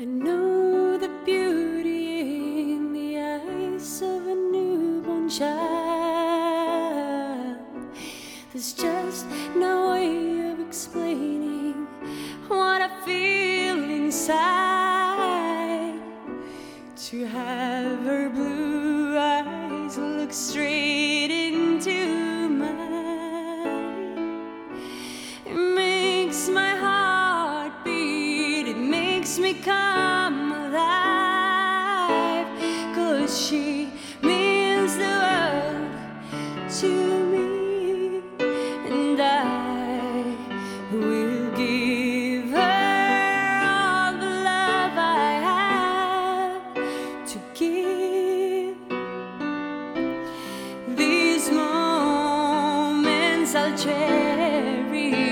I know the beauty in the eyes of a newborn child. There's just no way of explaining what I feel inside. To have her blue eyes look straight. Come alive. Cause she means the world to me, and I will give her all the love I have to give. These moments I'll cherish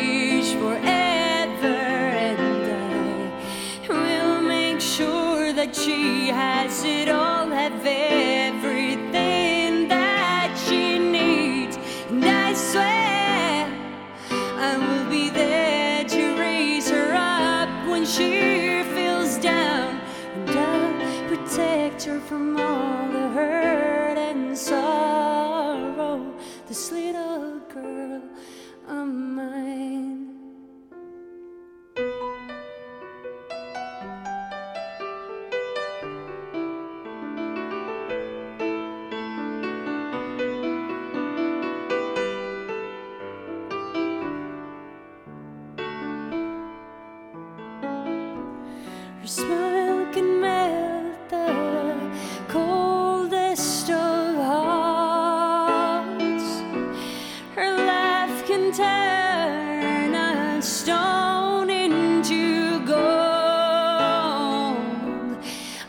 that she has it all, have everything that she needs. And I swear I will be there to raise her up when she feels down, and I'll protect her from all the hurt and sorrow. This little girl of smile can melt the coldest of hearts. Her laugh can turn a stone into gold.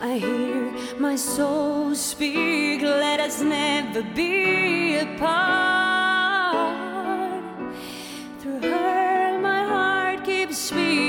I hear my soul speak, let us never be apart. Through her, my heart keeps beating,